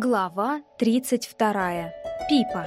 Глава 32. Пипа.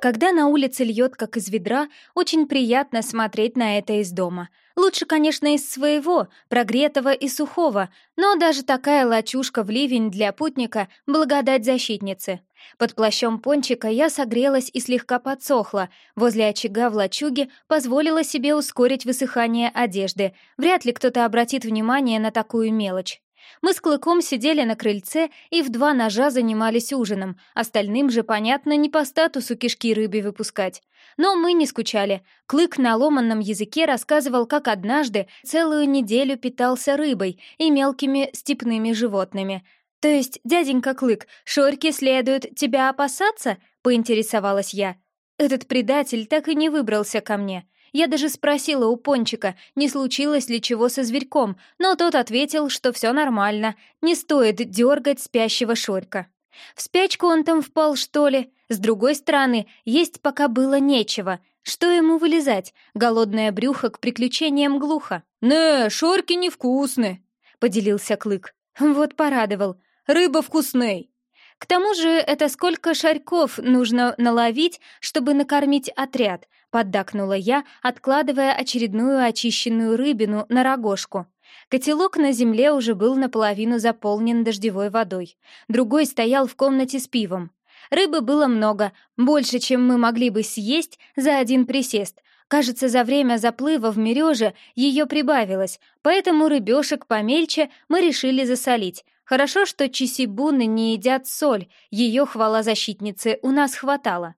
Когда на улице льет, как из ведра, очень приятно смотреть на это из дома. Лучше, конечно, из своего, прогретого и сухого, но даже такая лачушка в ливень для путника — благодать защитницы. Под плащом пончика я согрелась и слегка подсохла. Возле очага в лачуге позволила себе ускорить высыхание одежды. Вряд ли кто-то обратит внимание на такую мелочь. Мы с Клыком сидели на крыльце и в два ножа занимались ужином, остальным же, понятно, не по статусу кишки рыбе выпускать. Но мы не скучали. Клык на ломанном языке рассказывал, как однажды целую неделю питался рыбой и мелкими степными животными. «То есть, дяденька Клык, шорьки следует тебя опасаться?» — поинтересовалась я. Этот предатель так и не выбрался ко мне — я даже спросила у Пончика, не случилось ли чего со зверьком, но тот ответил, что все нормально, не стоит дергать спящего Шорька. В спячку он там впал, что ли? С другой стороны, есть пока было нечего. Что ему вылезать? Голодное брюхо к приключениям глухо. «Не, шорки невкусны», — поделился Клык. Вот порадовал. «Рыба вкусней». К тому же это сколько шарьков нужно наловить, чтобы накормить отряд, поддакнула я, откладывая очередную очищенную рыбину на рогожку. Котелок на земле уже был наполовину заполнен дождевой водой. Другой стоял в комнате с пивом. Рыбы было много, больше, чем мы могли бы съесть за один присест. Кажется, за время заплыва в мереже ее прибавилось, поэтому рыбешек помельче мы решили засолить, Хорошо, что чисибуны не едят соль, ее, хвала защитнице, у нас хватало.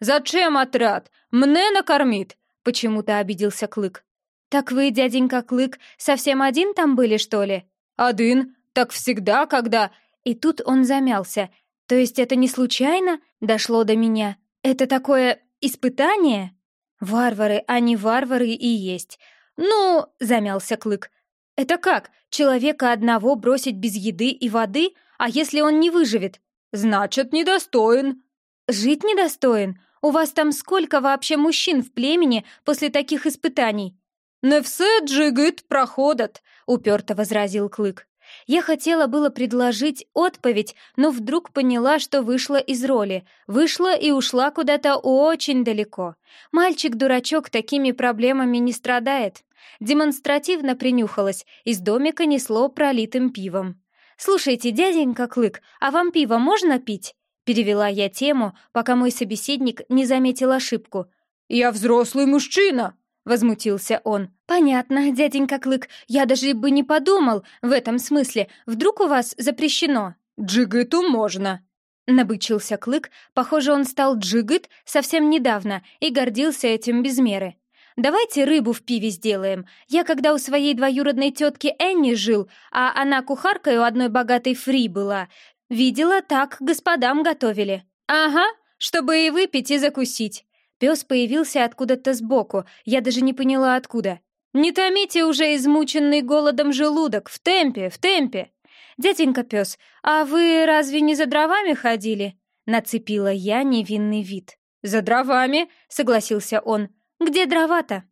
«Зачем отряд? Мне накормит!» — почему-то обиделся Клык. «Так вы, дяденька Клык, совсем один там были, что ли?» «Один. Так всегда, когда...» И тут он замялся. «То есть это не случайно?» — дошло до меня. «Это такое испытание?» «Варвары, они варвары и есть». «Ну...» — замялся Клык. «Это как? Человека одного бросить без еды и воды? А если он не выживет?» «Значит, недостоин». «Жить недостоин? У вас там сколько вообще мужчин в племени после таких испытаний?» «Не все джигит проходят», — уперто возразил Клык. Я хотела было предложить отповедь, но вдруг поняла, что вышла из роли. Вышла и ушла куда-то очень далеко. Мальчик-дурачок такими проблемами не страдает. Демонстративно принюхалась, из домика несло пролитым пивом. «Слушайте, дяденька Клык, а вам пиво можно пить?» Перевела я тему, пока мой собеседник не заметил ошибку. «Я взрослый мужчина!» — возмутился он. «Понятно, дяденька Клык, я даже бы не подумал в этом смысле. Вдруг у вас запрещено?» «Джигыту можно», — набычился Клык. Похоже, он стал джигыт совсем недавно и гордился этим без меры. Давайте рыбу в пиве сделаем. Я когда у своей двоюродной тетки Энни жил, а она кухаркой у одной богатой фри была, видела, так господам готовили. Ага, чтобы и выпить, и закусить. Пес появился откуда-то сбоку, я даже не поняла откуда. «Не томите уже измученный голодом желудок, в темпе, в темпе!» «Дяденька пес, а вы разве не за дровами ходили?» Нацепила я невинный вид. «За дровами?» — согласился он. «Где дрова-то?»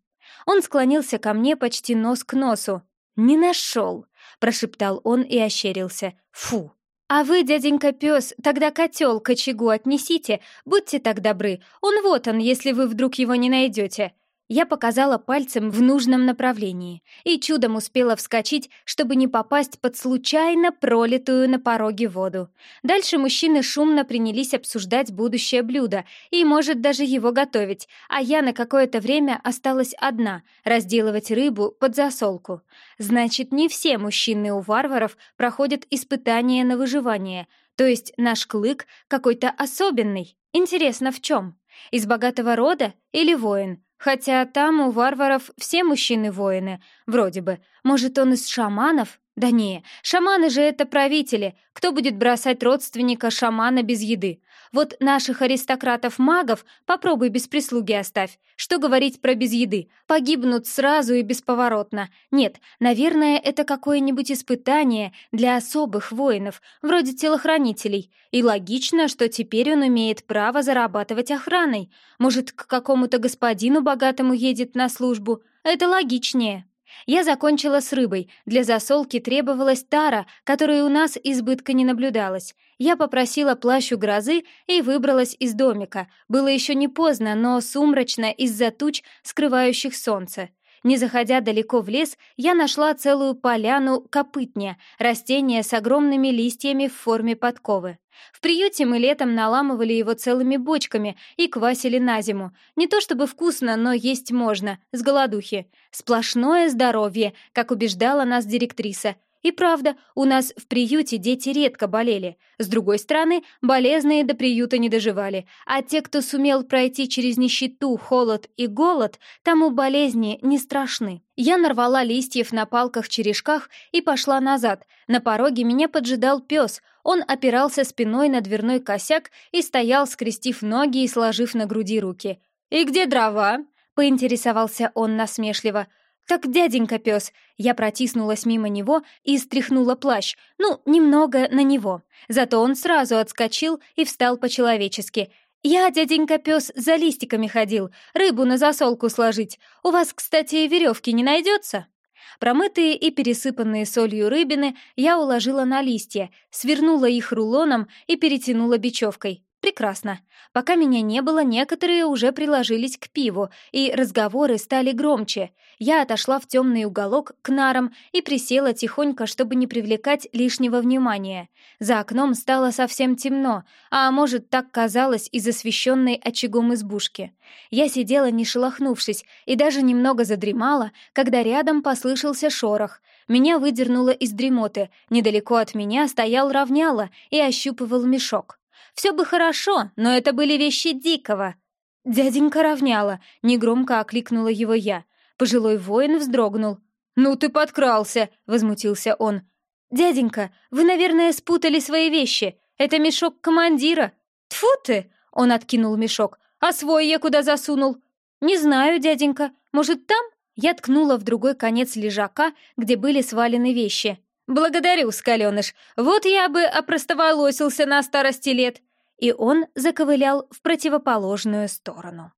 Он склонился ко мне почти нос к носу. «Не нашел!» — прошептал он и ощерился. «Фу!» «А вы, дяденька пес, тогда котел к очагу отнесите, будьте так добры. Он вот он, если вы вдруг его не найдете. Я показала пальцем в нужном направлении и чудом успела вскочить, чтобы не попасть под случайно пролитую на пороге воду. Дальше мужчины шумно принялись обсуждать будущее блюдо и, может, даже его готовить, а я на какое-то время осталась одна, разделывать рыбу под засолку. Значит, не все мужчины у варваров проходят испытания на выживание, то есть наш клык какой-то особенный. Интересно, в чем? Из богатого рода или воин? Хотя там у варваров все мужчины воины, вроде бы. Может, он из шаманов? Да не, шаманы же это правители. Кто будет бросать родственника шамана без еды? Вот наших аристократов-магов попробуй без прислуги оставь. Что говорить про без еды? Погибнут сразу и бесповоротно. Нет, наверное, это какое-нибудь испытание для особых воинов, вроде телохранителей. И логично, что теперь он имеет право зарабатывать охраной. Может, к какому-то господину богатому едет на службу? Это логичнее. Я закончила с рыбой. Для засолки требовалась тара, которой у нас избытка не наблюдалось. Я попросила плащ у грозы и выбралась из домика. Было еще не поздно, но сумрачно из-за туч, скрывающих солнце. Не заходя далеко в лес, я нашла целую поляну копытня, растение с огромными листьями в форме подковы. В приюте мы летом наламывали его целыми бочками и квасили на зиму. Не то чтобы вкусно, но есть можно, с голодухи. Сплошное здоровье, как убеждала нас директриса — и правда, у нас в приюте дети редко болели. С другой стороны, болезные до приюта не доживали, а те, кто сумел пройти через нищету, холод и голод, тому болезни не страшны. Я нарвала листьев на палках-черешках и пошла назад. На пороге меня поджидал пес. Он опирался спиной на дверной косяк и стоял, скрестив ноги и сложив на груди руки. «И где дрова?» — поинтересовался он насмешливо. «Так, дяденька пес!» Я протиснулась мимо него и стряхнула плащ, ну, немного на него. Зато он сразу отскочил и встал по-человечески. «Я, дяденька пес, за листиками ходил, рыбу на засолку сложить. У вас, кстати, веревки не найдется?» Промытые и пересыпанные солью рыбины я уложила на листья, свернула их рулоном и перетянула бечевкой. Прекрасно. Пока меня не было, некоторые уже приложились к пиву, и разговоры стали громче. Я отошла в темный уголок к нарам и присела тихонько, чтобы не привлекать лишнего внимания. За окном стало совсем темно, а может, так казалось из освещенной очагом избушки. Я сидела, не шелохнувшись, и даже немного задремала, когда рядом послышался шорох. Меня выдернуло из дремоты. Недалеко от меня стоял равняла и ощупывал мешок. Все бы хорошо, но это были вещи Дикого. Дяденька равняла, негромко окликнула его я. Пожилой воин вздрогнул. «Ну ты подкрался!» — возмутился он. «Дяденька, вы, наверное, спутали свои вещи. Это мешок командира». «Тьфу ты!» — он откинул мешок. «А свой я куда засунул?» «Не знаю, дяденька. Может, там?» Я ткнула в другой конец лежака, где были свалены вещи. «Благодарю, скаленыш. Вот я бы опростоволосился на старости лет и он заковылял в противоположную сторону.